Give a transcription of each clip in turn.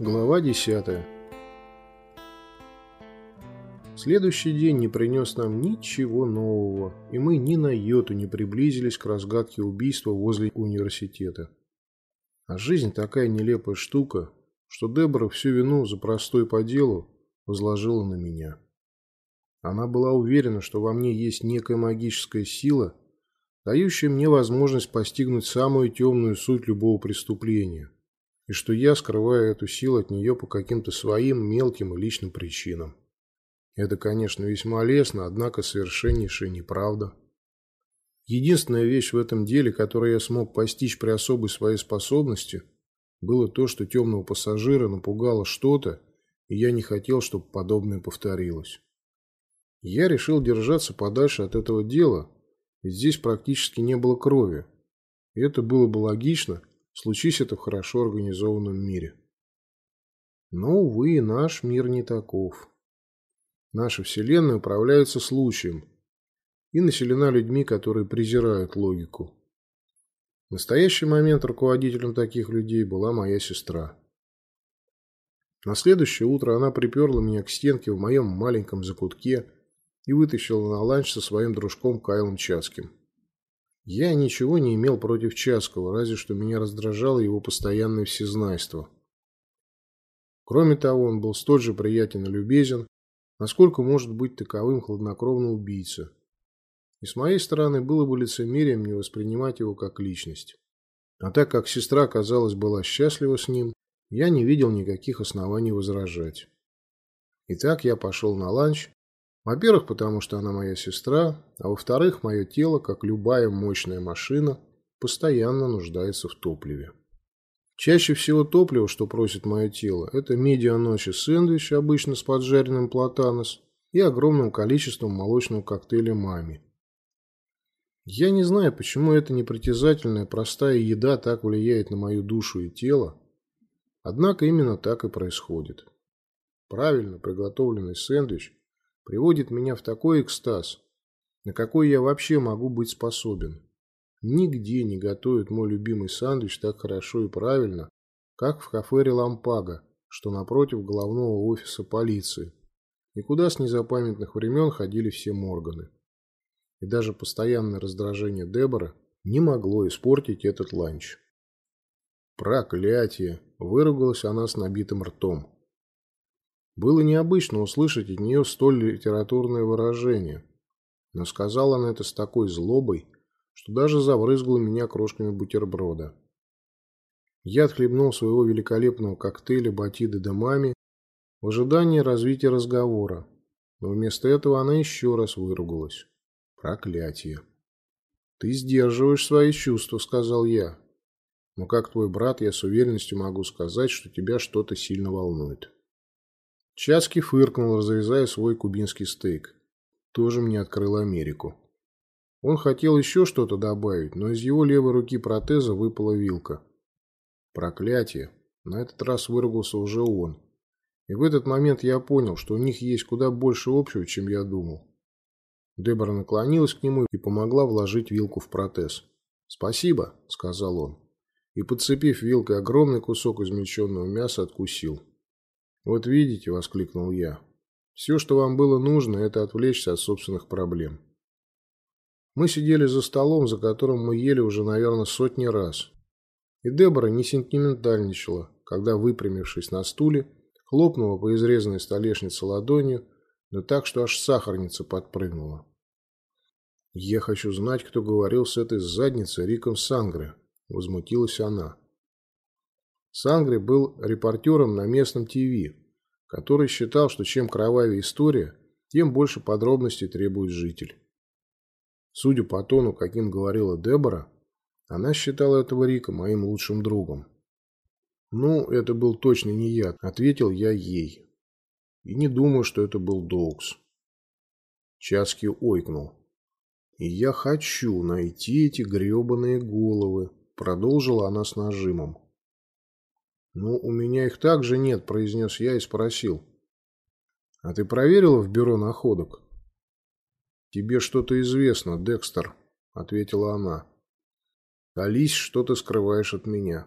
Глава 10 Следующий день не принес нам ничего нового, и мы ни на йоту не приблизились к разгадке убийства возле университета. А жизнь такая нелепая штука, что Дебора всю вину за простой по делу возложила на меня. Она была уверена, что во мне есть некая магическая сила, дающая мне возможность постигнуть самую темную суть любого преступления – и что я скрываю эту силу от нее по каким-то своим мелким и личным причинам. Это, конечно, весьма лестно, однако совершеннейшая неправда. Единственная вещь в этом деле, которую я смог постичь при особой своей способности, было то, что темного пассажира напугало что-то, и я не хотел, чтобы подобное повторилось. Я решил держаться подальше от этого дела, ведь здесь практически не было крови. И это было бы логично, случись это в хорошо организованном мире. Но, увы, наш мир не таков. Наша Вселенная управляется случаем и населена людьми, которые презирают логику. В настоящий момент руководителем таких людей была моя сестра. На следующее утро она приперла меня к стенке в моем маленьком закутке и вытащила на ланч со своим дружком Кайлом Часким. Я ничего не имел против Часкова, разве что меня раздражало его постоянное всезнайство. Кроме того, он был столь же приятен и любезен, насколько может быть таковым хладнокровный убийца. И с моей стороны было бы лицемерием не воспринимать его как личность. А так как сестра, казалось, была счастлива с ним, я не видел никаких оснований возражать. Итак, я пошел на ланч во-первых, потому что она моя сестра, а во-вторых, мое тело, как любая мощная машина, постоянно нуждается в топливе. Чаще всего топливо, что просит мое тело, это медиа ночи сэндвич, обычно с поджаренным платанос, и огромным количеством молочного коктейля мами. Я не знаю, почему эта непритязательная простая еда так влияет на мою душу и тело, однако именно так и происходит. Правильно приготовленный сэндвич – приводит меня в такой экстаз, на какой я вообще могу быть способен. Нигде не готовят мой любимый сандвич так хорошо и правильно, как в кафе Релампага, что напротив головного офиса полиции, и куда с незапамятных времен ходили все Морганы. И даже постоянное раздражение Дебора не могло испортить этот ланч. «Проклятие!» – выругалась она с набитым ртом. Было необычно услышать от нее столь литературное выражение, но сказала она это с такой злобой, что даже забрызгала меня крошками бутерброда. Я отхлебнул своего великолепного коктейля Батиды де Мами в ожидании развития разговора, но вместо этого она еще раз выругалась. Проклятие. «Ты сдерживаешь свои чувства», — сказал я. «Но как твой брат, я с уверенностью могу сказать, что тебя что-то сильно волнует». Часки фыркнул, разрезая свой кубинский стейк. Тоже мне открыл Америку. Он хотел еще что-то добавить, но из его левой руки протеза выпала вилка. Проклятие. На этот раз выругался уже он. И в этот момент я понял, что у них есть куда больше общего, чем я думал. Дебора наклонилась к нему и помогла вложить вилку в протез. «Спасибо», — сказал он. И, подцепив вилкой огромный кусок измельченного мяса, откусил. «Вот видите», — воскликнул я, — «все, что вам было нужно, это отвлечься от собственных проблем». Мы сидели за столом, за которым мы ели уже, наверное, сотни раз. И Дебора не сентиментальничала, когда, выпрямившись на стуле, хлопнула по изрезанной столешнице ладонью, да так, что аж сахарница подпрыгнула. «Я хочу знать, кто говорил с этой задницей Риком Сангре», — возмутилась она. Сангри был репортером на местном ТВ, который считал, что чем кровавее история, тем больше подробностей требует житель. Судя по тону, каким говорила Дебора, она считала этого Рика моим лучшим другом. «Ну, это был точно не я», — ответил я ей. «И не думаю, что это был Доукс». Часки ойкнул. «И я хочу найти эти гребаные головы», — продолжила она с нажимом. «Ну, у меня их также нет», – произнес я и спросил. «А ты проверила в бюро находок?» «Тебе что-то известно, Декстер», – ответила она. «Ались, что ты скрываешь от меня?»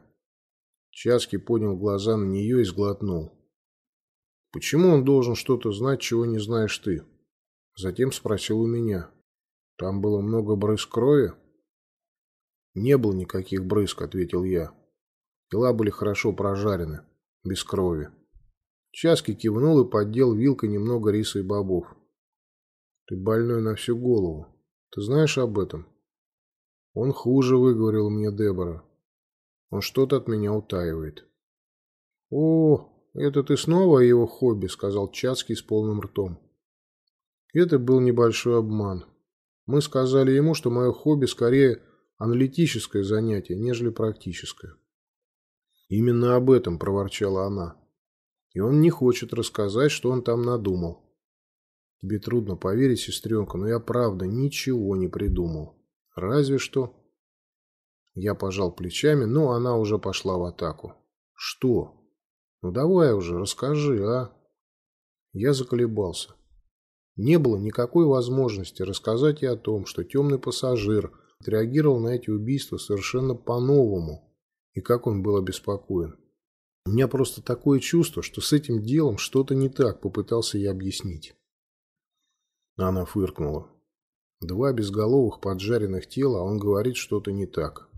Часки поднял глаза на нее и сглотнул. «Почему он должен что-то знать, чего не знаешь ты?» Затем спросил у меня. «Там было много брызг крови?» «Не было никаких брызг», — ответил я. Тела были хорошо прожарены, без крови. Часки кивнул и поддел вилкой немного риса и бобов. «Ты больной на всю голову. Ты знаешь об этом?» «Он хуже», — выговорил мне Дебора. «Он что-то от меня утаивает». «О, это ты снова о его хобби», — сказал Чацкий с полным ртом. Это был небольшой обман. Мы сказали ему, что мое хобби скорее аналитическое занятие, нежели практическое. «Именно об этом», – проворчала она. «И он не хочет рассказать, что он там надумал». «Тебе трудно поверить, сестренка, но я правда ничего не придумал. Разве что...» Я пожал плечами, но она уже пошла в атаку. «Что?» «Ну давай уже, расскажи, а?» Я заколебался. Не было никакой возможности рассказать ей о том, что темный пассажир отреагировал на эти убийства совершенно по-новому, и как он был обеспокоен. У меня просто такое чувство, что с этим делом что-то не так, попытался я объяснить. Она фыркнула. Два безголовых поджаренных тела, а он говорит что-то не так.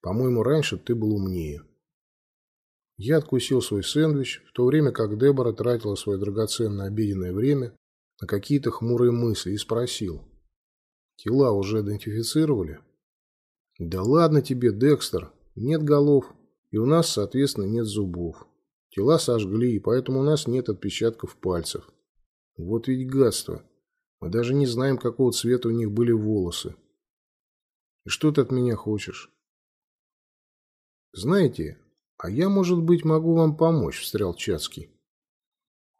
По-моему, раньше ты был умнее. Я откусил свой сэндвич, в то время как Дебора тратила свое драгоценное обеденное время на какие-то хмурые мысли и спросил. «Тела уже идентифицировали?» «Да ладно тебе, Декстер. Нет голов, и у нас, соответственно, нет зубов. Тела сожгли, и поэтому у нас нет отпечатков пальцев. Вот ведь гадство. Мы даже не знаем, какого цвета у них были волосы. И что ты от меня хочешь?» «Знаете, а я, может быть, могу вам помочь», – встрял Чацкий.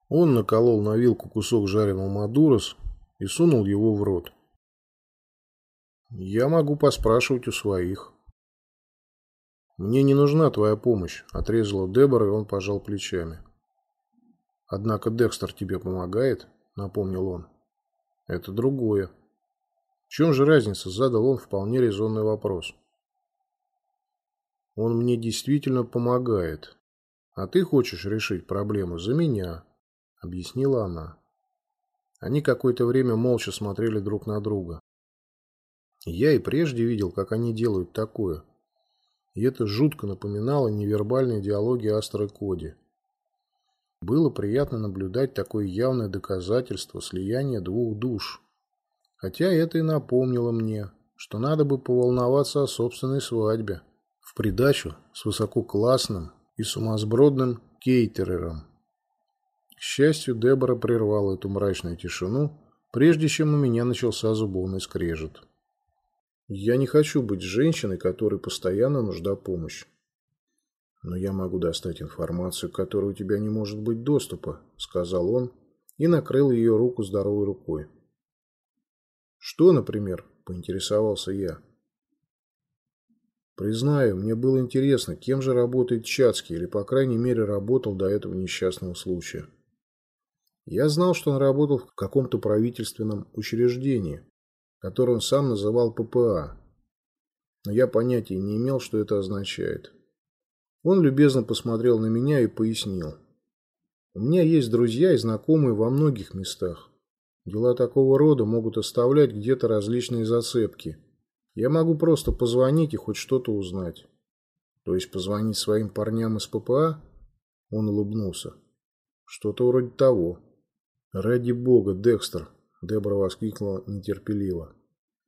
Он наколол на вилку кусок жареного мадурос и сунул его в рот. «Я могу поспрашивать у своих». «Мне не нужна твоя помощь», – отрезала Дебора, и он пожал плечами. «Однако Декстер тебе помогает», – напомнил он. «Это другое». «В чем же разница?» – задал он вполне резонный вопрос. «Он мне действительно помогает. А ты хочешь решить проблему за меня», – объяснила она. Они какое-то время молча смотрели друг на друга. Я и прежде видел, как они делают такое. И это жутко напоминало невербальные диалоги Астра Коди. Было приятно наблюдать такое явное доказательство слияния двух душ. Хотя это и напомнило мне, что надо бы поволноваться о собственной свадьбе. В придачу с высококлассным и сумасбродным кейтерером. К счастью, Дебора прервала эту мрачную тишину, прежде чем у меня начался зубовный скрежет. Я не хочу быть женщиной, которой постоянно нужна помощь. Но я могу достать информацию, к которой у тебя не может быть доступа, сказал он и накрыл ее руку здоровой рукой. Что, например, поинтересовался я. Признаю, мне было интересно, кем же работает Чацкий, или, по крайней мере, работал до этого несчастного случая. Я знал, что он работал в каком-то правительственном учреждении, которое он сам называл ППА, но я понятия не имел, что это означает. Он любезно посмотрел на меня и пояснил. У меня есть друзья и знакомые во многих местах. Дела такого рода могут оставлять где-то различные зацепки. Я могу просто позвонить и хоть что-то узнать. То есть позвонить своим парням из ППА? Он улыбнулся. Что-то вроде того. «Ради бога, Декстер!» – Дебора воскликнула нетерпеливо.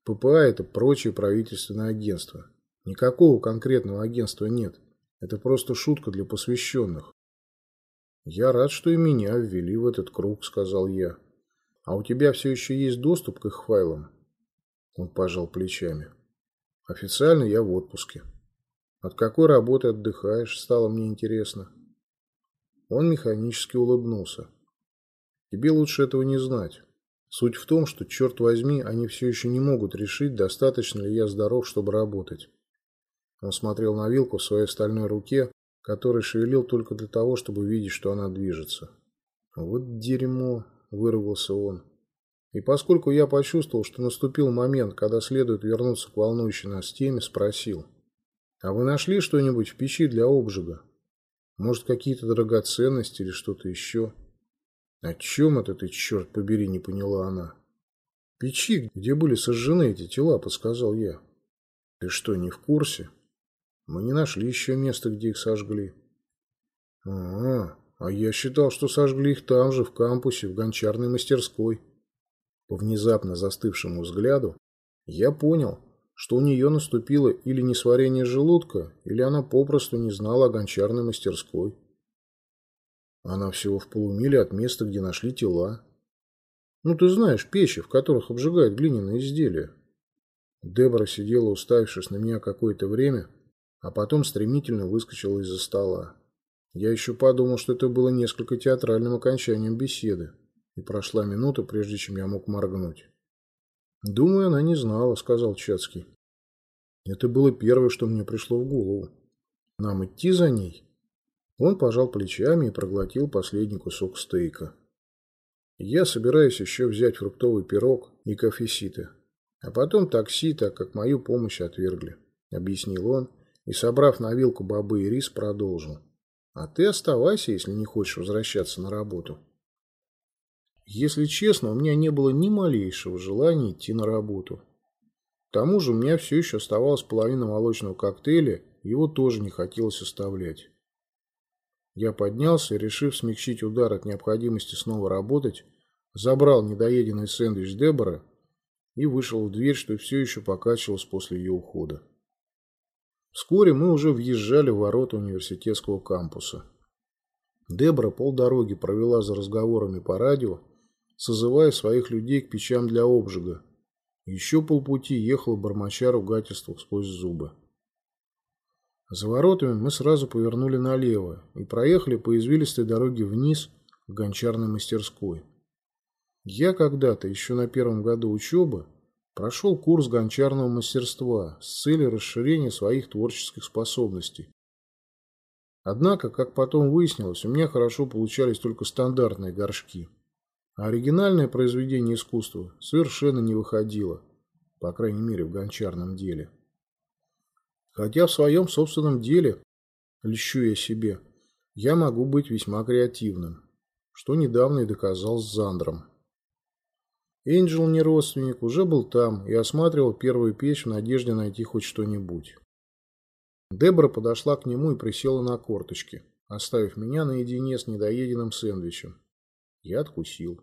«ППА – это прочее правительственное агентство. Никакого конкретного агентства нет. Это просто шутка для посвященных». «Я рад, что и меня ввели в этот круг», – сказал я. «А у тебя все еще есть доступ к их файлам?» Он пожал плечами. «Официально я в отпуске». «От какой работы отдыхаешь?» – стало мне интересно. Он механически улыбнулся. Тебе лучше этого не знать. Суть в том, что, черт возьми, они все еще не могут решить, достаточно ли я здоров, чтобы работать. Он смотрел на вилку в своей стальной руке, который шевелил только для того, чтобы видеть, что она движется. «Вот дерьмо!» – вырвался он. И поскольку я почувствовал, что наступил момент, когда следует вернуться к волнующей нас теме, спросил. А вы нашли что-нибудь в печи для обжига? Может, какие-то драгоценности или что-то еще? О чем это ты, черт побери, не поняла она. Печи, где были сожжены эти тела, подсказал я. Ты что, не в курсе? Мы не нашли еще место, где их сожгли. А, а я считал, что сожгли их там же, в кампусе, в гончарной мастерской. По внезапно застывшему взгляду я понял, что у нее наступило или несварение желудка, или она попросту не знала о гончарной мастерской. Она всего в полумиле от места, где нашли тела. Ну, ты знаешь, печи, в которых обжигают глиняные изделия. Дебора сидела, уставившись на меня какое-то время, а потом стремительно выскочила из-за стола. Я еще подумал, что это было несколько театральным окончанием беседы, и прошла минута, прежде чем я мог моргнуть. «Думаю, она не знала», — сказал Чацкий. Это было первое, что мне пришло в голову. «Нам идти за ней?» Он пожал плечами и проглотил последний кусок стейка. «Я собираюсь еще взять фруктовый пирог и кофеситы, а потом такси, так как мою помощь отвергли», — объяснил он, и, собрав на вилку бобы и рис, продолжил. А ты оставайся, если не хочешь возвращаться на работу. Если честно, у меня не было ни малейшего желания идти на работу. К тому же у меня все еще оставалась половина молочного коктейля, его тоже не хотелось оставлять. Я поднялся решив смягчить удар от необходимости снова работать, забрал недоеденный сэндвич Дебора и вышел в дверь, что все еще покачивалось после ее ухода. Вскоре мы уже въезжали в ворота университетского кампуса. Дебра полдороги провела за разговорами по радио, созывая своих людей к печам для обжига. Еще полпути ехала бормоча ругательства сквозь зубы. За воротами мы сразу повернули налево и проехали по извилистой дороге вниз к гончарной мастерской. Я когда-то, еще на первом году учебы, Прошел курс гончарного мастерства с целью расширения своих творческих способностей. Однако, как потом выяснилось, у меня хорошо получались только стандартные горшки. А оригинальное произведение искусства совершенно не выходило, по крайней мере в гончарном деле. Хотя в своем собственном деле, льщу я себе, я могу быть весьма креативным, что недавно и доказал с Зандром. Энджел, не родственник, уже был там и осматривал первую печь в надежде найти хоть что-нибудь. Дебора подошла к нему и присела на корточки, оставив меня наедине с недоеденным сэндвичем. Я откусил.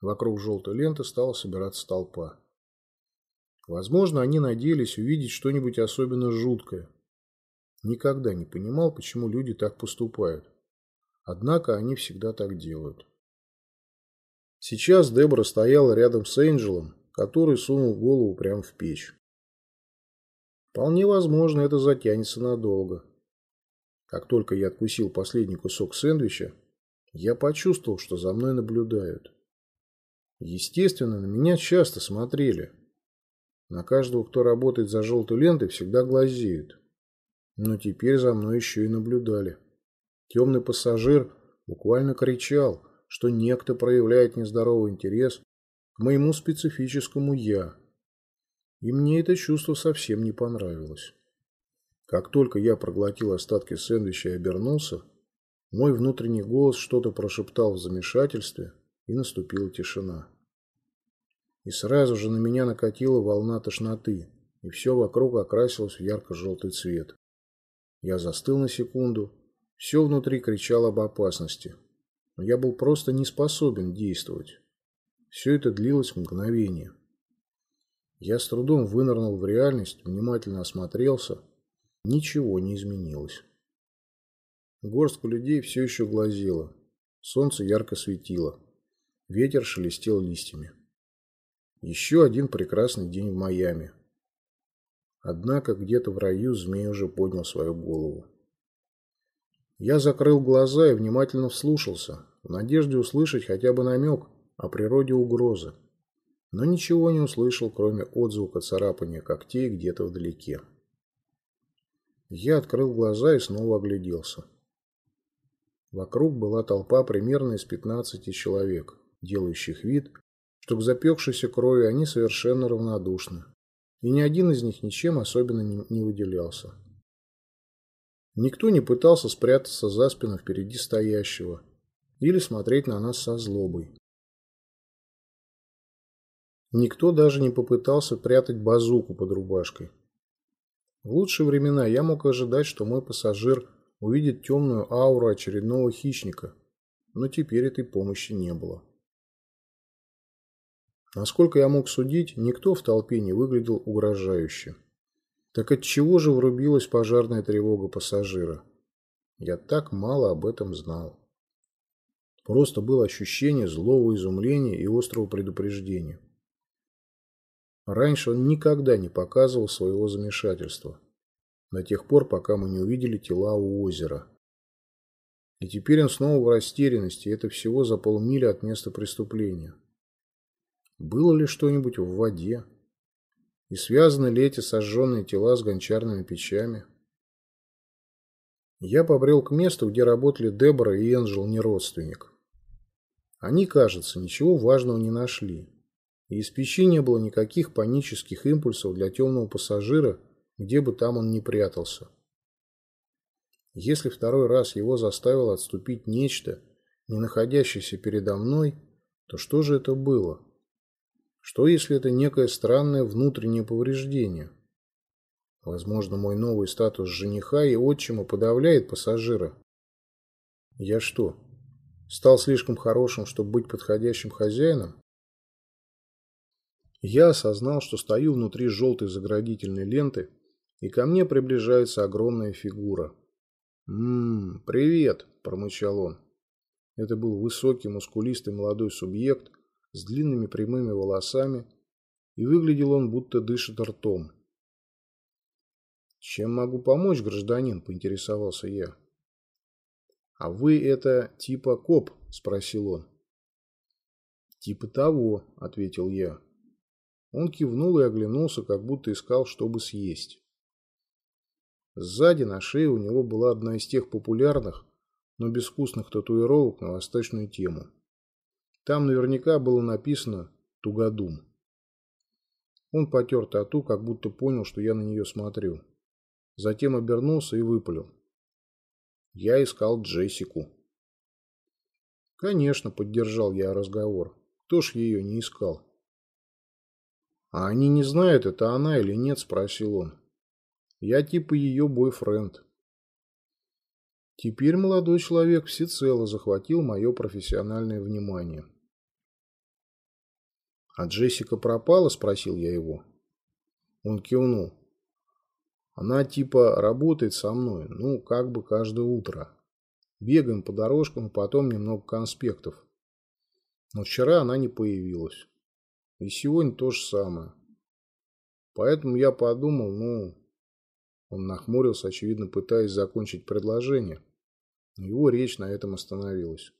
Вокруг желтой ленты стала собираться толпа. Возможно, они надеялись увидеть что-нибудь особенно жуткое. Никогда не понимал, почему люди так поступают. Однако они всегда так делают. Сейчас Дебора стояла рядом с Энджелом, который сунул голову прямо в печь. Вполне возможно, это затянется надолго. Как только я откусил последний кусок сэндвича, я почувствовал, что за мной наблюдают. Естественно, на меня часто смотрели. На каждого, кто работает за желтой лентой, всегда глазеют. Но теперь за мной еще и наблюдали. Темный пассажир буквально кричал, что некто проявляет нездоровый интерес к моему специфическому «я». И мне это чувство совсем не понравилось. Как только я проглотил остатки сэндвича и обернулся, мой внутренний голос что-то прошептал в замешательстве, и наступила тишина. И сразу же на меня накатила волна тошноты, и все вокруг окрасилось в ярко-желтый цвет. Я застыл на секунду, все внутри кричало об опасности, но я был просто не способен действовать. Все это длилось мгновение. Я с трудом вынырнул в реальность, внимательно осмотрелся. Ничего не изменилось. Горстка людей все еще глазела. Солнце ярко светило. Ветер шелестел листьями. Еще один прекрасный день в Майами. Однако где-то в раю змей уже поднял свою голову. Я закрыл глаза и внимательно вслушался, в надежде услышать хотя бы намек о природе угрозы. Но ничего не услышал, кроме отзвука царапания когтей где-то вдалеке. Я открыл глаза и снова огляделся. Вокруг была толпа примерно из 15 человек, делающих вид, что к запекшейся крови они совершенно равнодушны. И ни один из них ничем особенно не выделялся. Никто не пытался спрятаться за спину впереди стоящего или смотреть на нас со злобой. Никто даже не попытался прятать базуку под рубашкой. В лучшие времена я мог ожидать, что мой пассажир увидит темную ауру очередного хищника, но теперь этой помощи не было. Насколько я мог судить, никто в толпе не выглядел угрожающе. Так от чего же врубилась пожарная тревога пассажира? Я так мало об этом знал. Просто было ощущение злого изумления и острого предупреждения. Раньше он никогда не показывал своего замешательства. До тех пор, пока мы не увидели тела у озера. И теперь он снова в растерянности, это всего за полмили от места преступления. Было ли что-нибудь в воде? И связаны ли эти сожженные тела с гончарными печами? Я побрел к месту, где работали Дебора и Энджел, не родственник. Они, кажется, ничего важного не нашли. И из печи не было никаких панических импульсов для темного пассажира, где бы там он ни прятался. Если второй раз его заставило отступить нечто, не находящееся передо мной, то что же это было? Что если это некое странное внутреннее повреждение? Возможно, мой новый статус жениха и отчима подавляет пассажира. Я что, стал слишком хорошим, чтобы быть подходящим хозяином? Я осознал, что стою внутри желтой заградительной ленты, и ко мне приближается огромная фигура. «Ммм, привет!» – промычал он. Это был высокий, мускулистый молодой субъект с длинными прямыми волосами, и выглядел он, будто дышит ртом. «Чем могу помочь, гражданин?» – поинтересовался я. «А вы это типа коп?» – спросил он. «Типа того», – ответил я. Он кивнул и оглянулся, как будто искал, чтобы съесть. Сзади на шее у него была одна из тех популярных, но безвкусных татуировок на восточную тему. Там наверняка было написано «Тугодум». Он потер тату, как будто понял, что я на нее смотрю. Затем обернулся и выпалил. Я искал Джессику. Конечно, поддержал я разговор. Кто ж ее не искал? «А они не знают, это она или нет?» – спросил он. «Я типа ее бойфренд». Теперь молодой человек всецело захватил мое профессиональное внимание. «А Джессика пропала?» – спросил я его. Он кивнул. «Она типа работает со мной, ну, как бы каждое утро. Бегаем по дорожкам, потом немного конспектов. Но вчера она не появилась. И сегодня то же самое. Поэтому я подумал, ну... Он нахмурился, очевидно, пытаясь закончить предложение. Его речь на этом остановилась.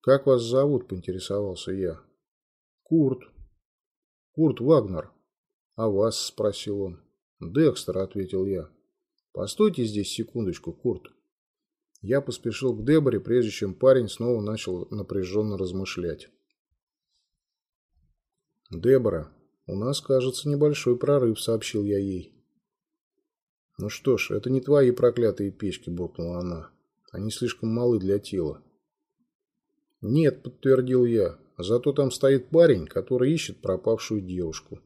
«Как вас зовут?» – поинтересовался я. «Курт». «Курт Вагнер». «А вас?» – спросил он. «Декстер», – ответил я. «Постойте здесь секундочку, Курт». Я поспешил к Деборе, прежде чем парень снова начал напряженно размышлять. «Дебора, у нас, кажется, небольшой прорыв», — сообщил я ей. «Ну что ж, это не твои проклятые печки», — буркнула она. «Они слишком малы для тела». «Нет», — подтвердил я, — «зато там стоит парень, который ищет пропавшую девушку».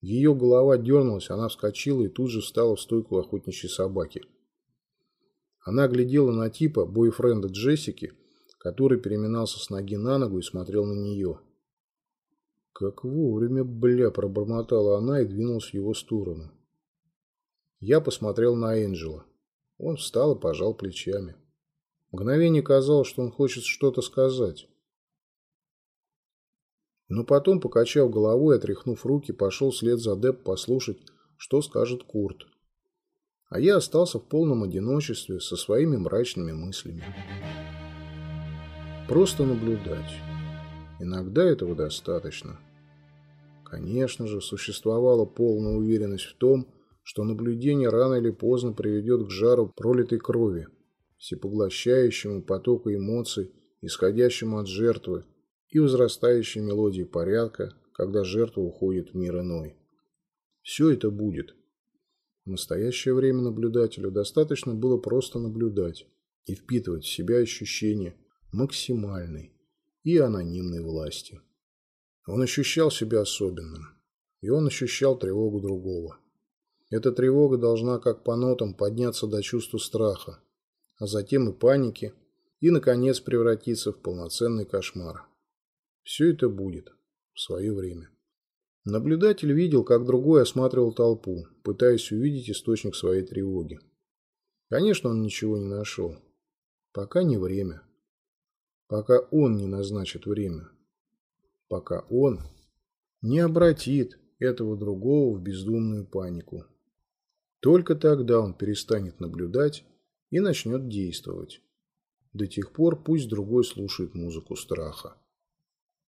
Ее голова дернулась, она вскочила и тут же встала в стойку охотничьей собаки. Она глядела на типа, бойфренда Джессики, который переминался с ноги на ногу и смотрел на нее. Как вовремя, бля, пробормотала она и двинулась в его сторону. Я посмотрел на Энджела. Он встал и пожал плечами. Мгновение казалось, что он хочет что-то сказать. Но потом, покачав головой отряхнув руки, пошел вслед за Деп послушать, что скажет Курт. А я остался в полном одиночестве со своими мрачными мыслями. Просто наблюдать. Иногда этого достаточно. Конечно же, существовала полная уверенность в том, что наблюдение рано или поздно приведет к жару пролитой крови, всепоглощающему потоку эмоций, исходящему от жертвы, и возрастающей мелодии порядка, когда жертва уходит в мир иной. Все это будет. В настоящее время наблюдателю достаточно было просто наблюдать и впитывать в себя ощущение максимальной и анонимной власти. Он ощущал себя особенным, и он ощущал тревогу другого. Эта тревога должна как по нотам подняться до чувства страха, а затем и паники, и, наконец, превратиться в полноценный кошмар. Все это будет в свое время. Наблюдатель видел, как другой осматривал толпу, пытаясь увидеть источник своей тревоги. Конечно, он ничего не нашел. Пока не время. Пока он не назначит время. Пока он не обратит этого другого в бездумную панику. Только тогда он перестанет наблюдать и начнет действовать. До тех пор пусть другой слушает музыку страха.